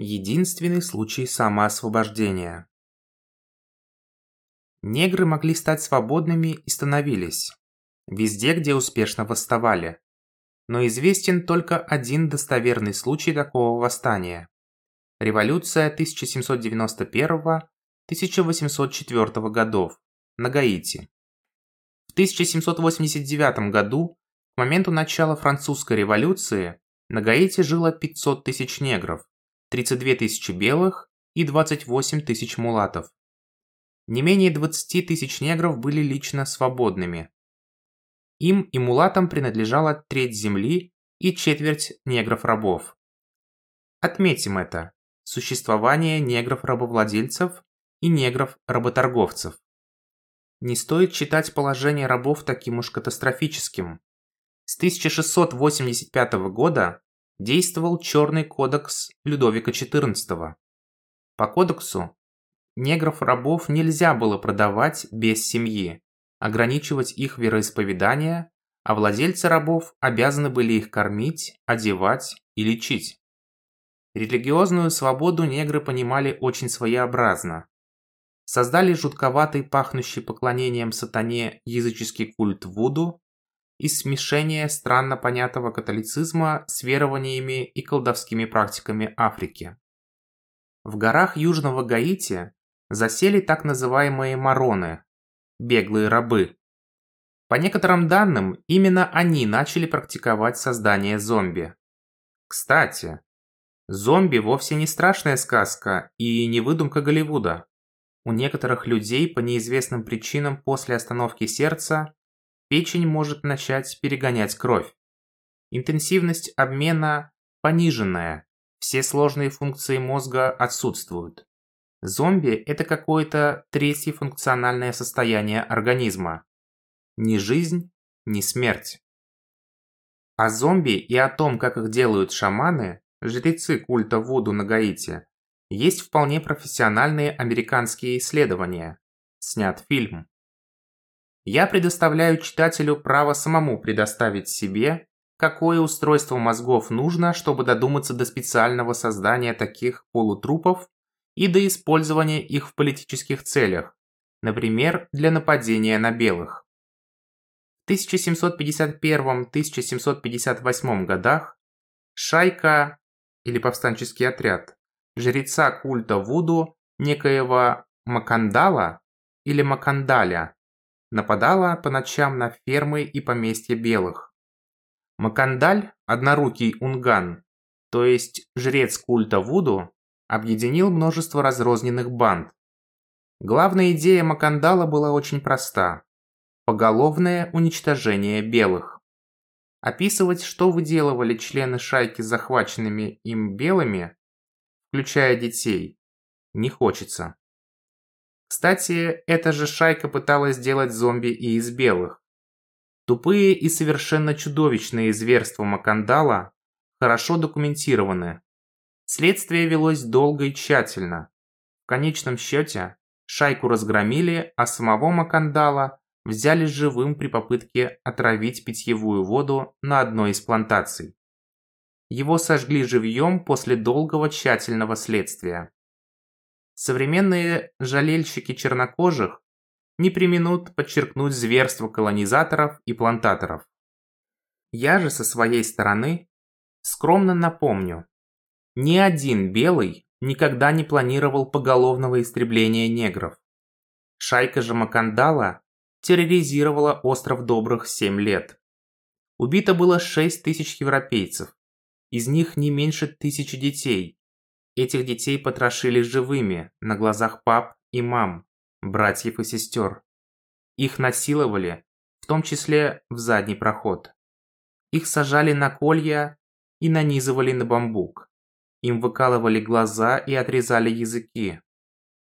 Единственный случай самоосвобождения. Негры могли стать свободными и становились. Везде, где успешно восставали. Но известен только один достоверный случай такого восстания. Революция 1791-1804 годов на Гаити. В 1789 году, к моменту начала французской революции, на Гаити жило 500 тысяч негров, 32 тысячи белых и 28 тысяч мулатов. Не менее 20 тысяч негров были лично свободными. Им и мулатам принадлежала треть земли и четверть негров-рабов. Отметим это – существование негров-рабовладельцев и негров-работорговцев. Не стоит считать положение рабов таким уж катастрофическим. С 1685 года действовал Черный кодекс Людовика XIV. По кодексу негров-рабов нельзя было продавать без семьи, ограничивать их вероисповедание, а владельцы рабов обязаны были их кормить, одевать и лечить. Религиозную свободу негры понимали очень своеобразно. Создали жутковатый пахнущий поклонением сатане языческий культ Вуду, из смешения странно понятого католицизма с верованиями и колдовскими практиками Африки. В горах Южного Гаити засели так называемые мароны – беглые рабы. По некоторым данным, именно они начали практиковать создание зомби. Кстати, зомби вовсе не страшная сказка и не выдумка Голливуда. У некоторых людей по неизвестным причинам после остановки сердца печень может начать перегонять кровь. Интенсивность обмена пониженная, все сложные функции мозга отсутствуют. Зомби – это какое-то третье функциональное состояние организма. Ни жизнь, ни смерть. О зомби и о том, как их делают шаманы, жрецы культа Вуду на Гаити, есть вполне профессиональные американские исследования. Снят фильм я предоставляю читателю право самому предоставить себе, какое устройство мозгов нужно, чтобы додуматься до специального создания таких полутрупов и до использования их в политических целях, например, для нападения на белых. В 1751-1758 годах шайка или повстанческий отряд жреца культа Вуду некоего Макандала или Макандаля нападала по ночам на фермы и поместья белых. Макандаль, однорукий унган, то есть жрец культа Вуду, объединил множество разрозненных банд. Главная идея Макандала была очень проста – поголовное уничтожение белых. Описывать, что выделывали члены шайки захваченными им белыми, включая детей, не хочется. Кстати, эта же шайка пыталась сделать зомби и из белых. Тупые и совершенно чудовищные зверства Макандала хорошо документированы. Следствие велось долго и тщательно. В конечном счете, шайку разгромили, а самого Макандала взяли живым при попытке отравить питьевую воду на одной из плантаций. Его сожгли живьем после долгого тщательного следствия. Современные жалельщики чернокожих не применут подчеркнуть зверство колонизаторов и плантаторов. Я же со своей стороны скромно напомню, ни один белый никогда не планировал поголовного истребления негров. Шайка же Макандала терроризировала остров добрых 7 лет. Убито было 6 тысяч европейцев, из них не меньше тысячи детей, Этих детей потрошили живыми, на глазах пап и мам, братьев и сестер. Их насиловали, в том числе в задний проход. Их сажали на колья и нанизывали на бамбук. Им выкалывали глаза и отрезали языки.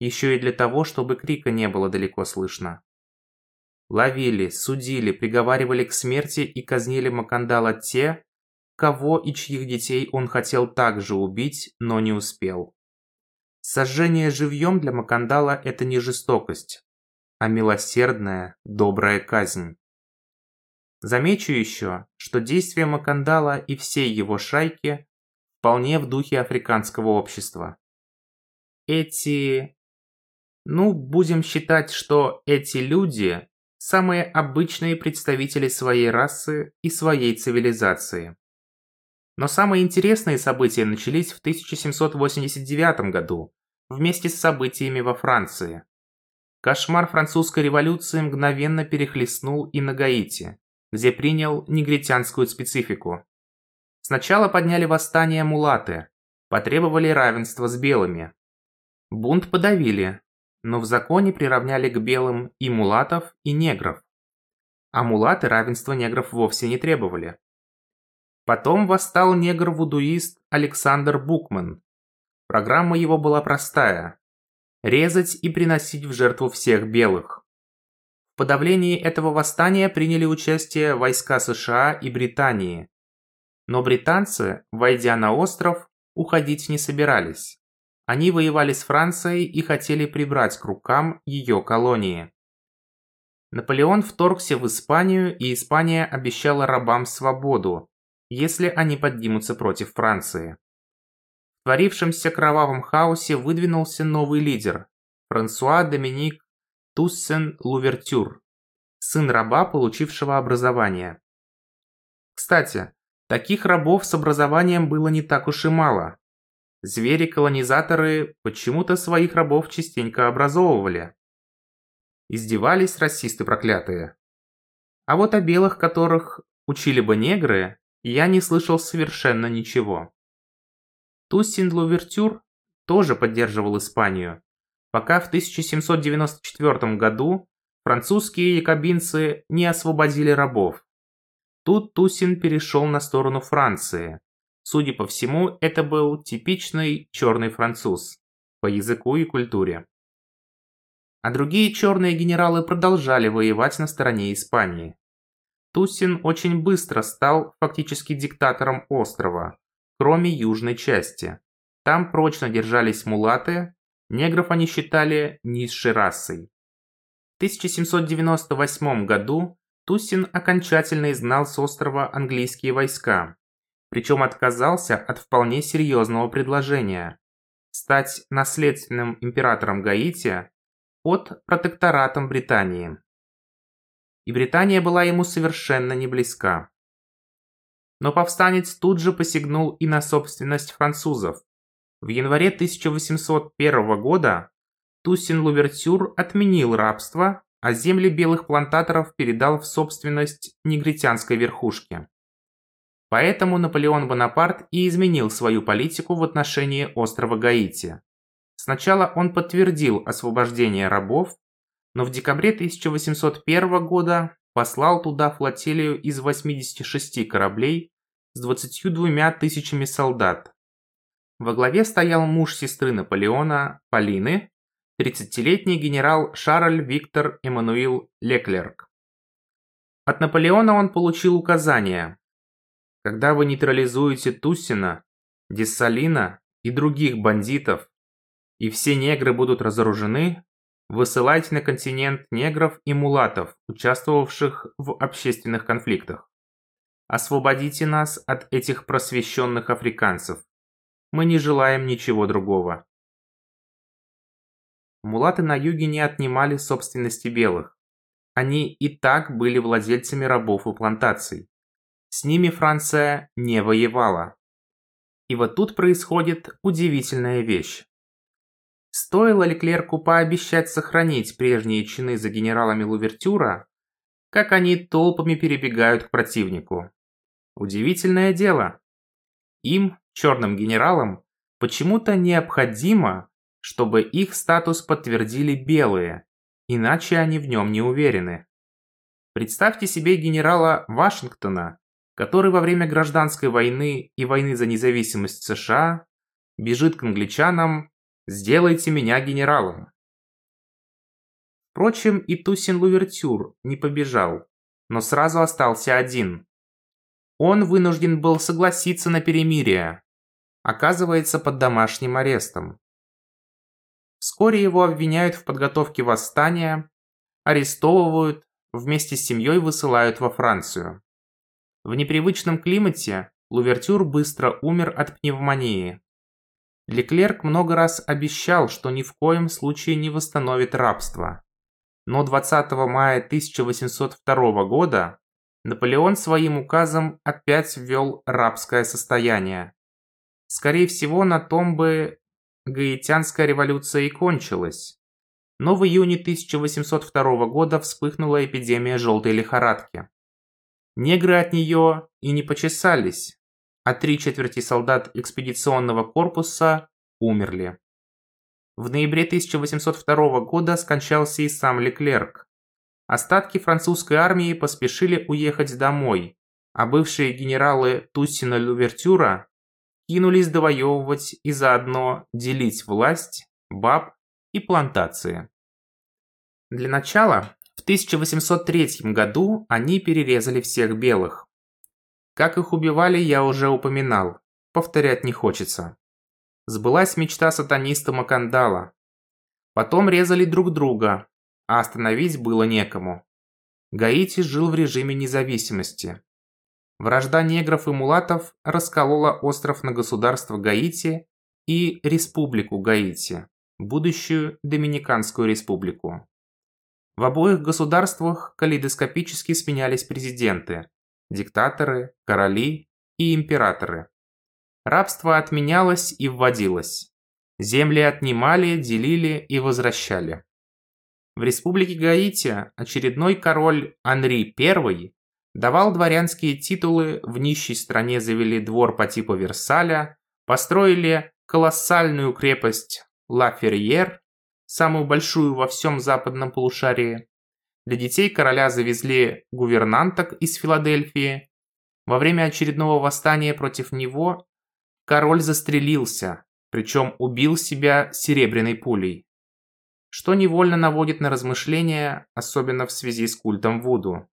Еще и для того, чтобы крика не было далеко слышно. Ловили, судили, приговаривали к смерти и казнили Макандала те, кого и чьих детей он хотел также убить, но не успел. Сожжение живьем для Макандала – это не жестокость, а милосердная, добрая казнь. Замечу еще, что действия Макандала и всей его шайки вполне в духе африканского общества. Эти... Ну, будем считать, что эти люди – самые обычные представители своей расы и своей цивилизации. Но самые интересные события начались в 1789 году, вместе с событиями во Франции. Кошмар французской революции мгновенно перехлестнул и на Гаити, где принял негритянскую специфику. Сначала подняли восстание мулаты, потребовали равенства с белыми. Бунт подавили, но в законе приравняли к белым и мулатов, и негров. А мулаты равенства негров вовсе не требовали. Потом восстал негр-вудуист Александр Букман. Программа его была простая – резать и приносить в жертву всех белых. В подавлении этого восстания приняли участие войска США и Британии. Но британцы, войдя на остров, уходить не собирались. Они воевали с Францией и хотели прибрать к рукам ее колонии. Наполеон вторгся в Испанию, и Испания обещала рабам свободу, если они поднимутся против Франции. В творившемся кровавом хаосе выдвинулся новый лидер – Франсуа Доминик Туссен Лувертюр, сын раба, получившего образование. Кстати, таких рабов с образованием было не так уж и мало. Звери-колонизаторы почему-то своих рабов частенько образовывали. Издевались расисты проклятые. А вот о белых, которых учили бы негры, я не слышал совершенно ничего. Туссин Лувертюр тоже поддерживал Испанию, пока в 1794 году французские якобинцы не освободили рабов. Тут Туссин перешел на сторону Франции. Судя по всему, это был типичный черный француз по языку и культуре. А другие черные генералы продолжали воевать на стороне Испании. Туссин очень быстро стал фактически диктатором острова, кроме южной части. Там прочно держались мулаты, негров они считали низшей расой. В 1798 году Туссин окончательно изгнал с острова английские войска, причем отказался от вполне серьезного предложения – стать наследственным императором Гаити под протекторатом Британии и Британия была ему совершенно не близка. Но повстанец тут же посягнул и на собственность французов. В январе 1801 года Туссин Лувертюр отменил рабство, а земли белых плантаторов передал в собственность негритянской верхушке. Поэтому Наполеон Бонапарт и изменил свою политику в отношении острова Гаити. Сначала он подтвердил освобождение рабов, но в декабре 1801 года послал туда флотилию из 86 кораблей с 22 тысячами солдат. Во главе стоял муж сестры Наполеона, Полины, 30-летний генерал Шарль Виктор Эммануил Леклерк. От Наполеона он получил указание. Когда вы нейтрализуете Туссина, Дессалина и других бандитов, и все негры будут разоружены, Высылайте на континент негров и мулатов, участвовавших в общественных конфликтах. Освободите нас от этих просвещенных африканцев. Мы не желаем ничего другого. Мулаты на юге не отнимали собственности белых. Они и так были владельцами рабов и плантаций. С ними Франция не воевала. И вот тут происходит удивительная вещь. Стоило Леклерку пообещать сохранить прежние чины за генералами Лувертюра, как они толпами перебегают к противнику. Удивительное дело. Им, черным генералам, почему-то необходимо, чтобы их статус подтвердили белые, иначе они в нем не уверены. Представьте себе генерала Вашингтона, который во время гражданской войны и войны за независимость США бежит к англичанам Сделайте меня генералом. Впрочем, и Тусин Лувертюр не побежал, но сразу остался один. Он вынужден был согласиться на перемирие, оказывается под домашним арестом. Вскоре его обвиняют в подготовке восстания, арестовывают, вместе с семьей высылают во Францию. В непривычном климате Лувертюр быстро умер от пневмонии. Леклерк много раз обещал, что ни в коем случае не восстановит рабство. Но 20 мая 1802 года Наполеон своим указом опять ввел рабское состояние. Скорее всего, на том бы Гаитянская революция и кончилась. Но в июне 1802 года вспыхнула эпидемия желтой лихорадки. Негры от нее и не почесались, а три четверти солдат экспедиционного корпуса умерли. В ноябре 1802 года скончался и сам Леклерк. Остатки французской армии поспешили уехать домой, а бывшие генералы Туссина Лювертюра кинулись довоевывать и заодно делить власть, баб и плантации. Для начала, в 1803 году они перерезали всех белых. Как их убивали, я уже упоминал, повторять не хочется. Сбылась мечта сатаниста Макандала. Потом резали друг друга, а остановить было некому. Гаити жил в режиме независимости. Вражда негров и мулатов расколола остров на государство Гаити и Республику Гаити, будущую Доминиканскую республику. В обоих государствах калейдоскопически сменялись президенты, диктаторы, короли и императоры. Рабство отменялось и вводилось. Земли отнимали, делили и возвращали. В республике Гаити очередной король Анри I давал дворянские титулы, в нищей стране завели двор по типу Версаля, построили колоссальную крепость Ла Ферrière, самую большую во всем западном полушарии. Для детей короля завезли гувернанток из Филадельфии. Во время очередного восстания против него король застрелился, причем убил себя серебряной пулей. Что невольно наводит на размышления, особенно в связи с культом Вуду.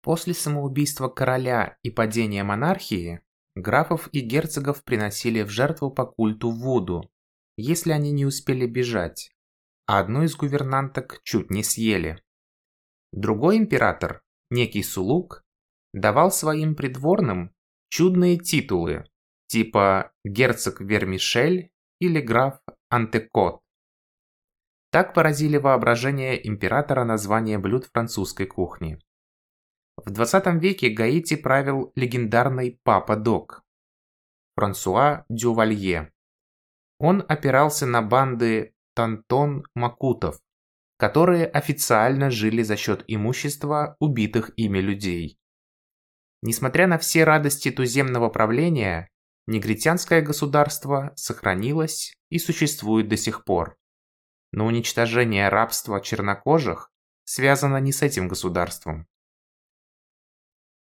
После самоубийства короля и падения монархии, графов и герцогов приносили в жертву по культу Вуду, если они не успели бежать, а одну из гувернанток чуть не съели. Другой император, некий Сулук, давал своим придворным чудные титулы, типа герцог Вермишель или граф Антекот. Так поразили воображение императора названия блюд французской кухни. В 20 веке Гаити правил легендарный Папа Док Франсуа Дювалье. Он опирался на банды Тантон-Макутов, которые официально жили за счет имущества убитых ими людей. Несмотря на все радости туземного правления, негритянское государство сохранилось и существует до сих пор. Но уничтожение рабства чернокожих связано не с этим государством,